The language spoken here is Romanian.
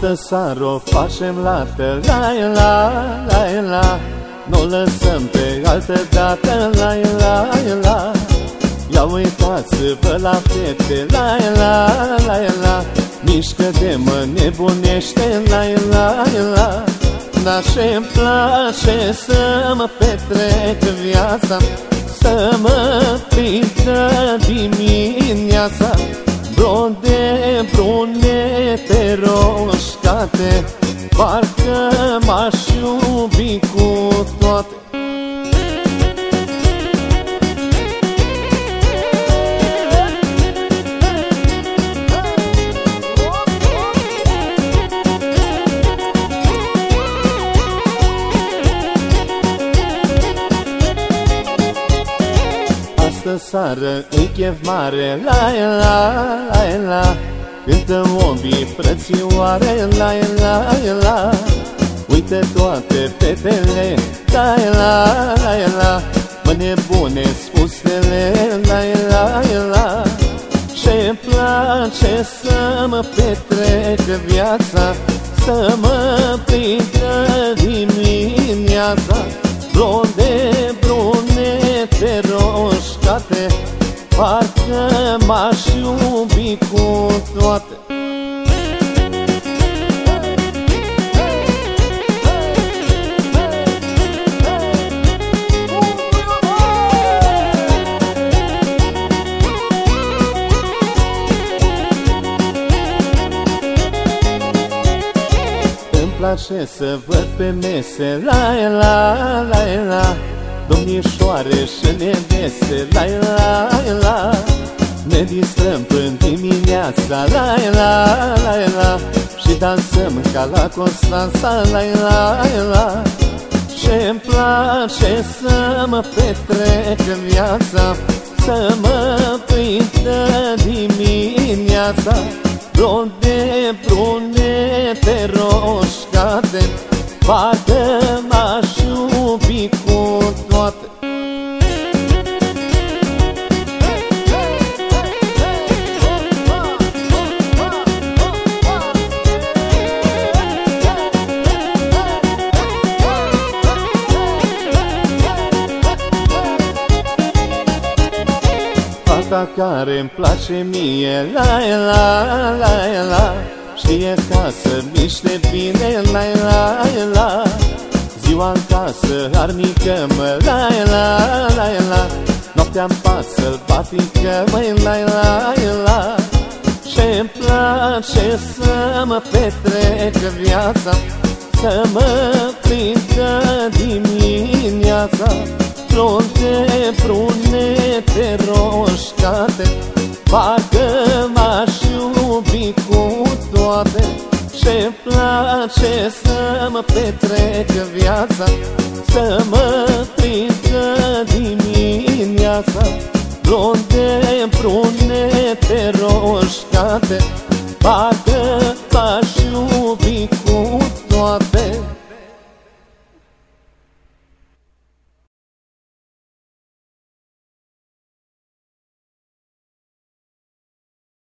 Astă sară o facem la la la la la. Nu lăsăm pe altă dată la la la. Ia uitați-vă la fete la la la la. Mișcă de mă nebunește la la la Dar ce-mi place să mă petrec viața Să mă prindă dimineața. Blonde, brunete, roșcate Parcă Astă sară îi chef mare La la la la. Cântă ombii frățioare La la la. Uite toate fetele La la la la. Mă nebune spusele La la la. Ce-mi place să mă petrec viața Să mă prindă dimineața. Blonde, brunete, roșcate Parcă m-aș iubi cu toate. Îmi place să văd pe mese La la la la Domnișoare și neveste La la la Ne distrăm până dimineața La la la la Și dansăm ca la Constanța La la la Ce-mi place să mă petrec viața Să mă prindă dimineața. Blonde, brunete, roșcate Parcă Fata care îmi place mie. La la la la. Știe ca să miște bine. La la la. Ziua în casă arnică mă. La la la la. Noaptea-n pat sălbatică Măi. La la la. Ce-mi place să mă petrec viața Să mă prindă dimineața Blonde, brunete, roșcate Parcă m-aș iubi cu toate. Ce-mi place să mă petrec viața Să mă prindă dimineața. Blonde, brunete, roșcate Parcă